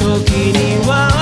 時には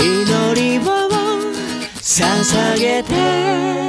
祈りを捧げて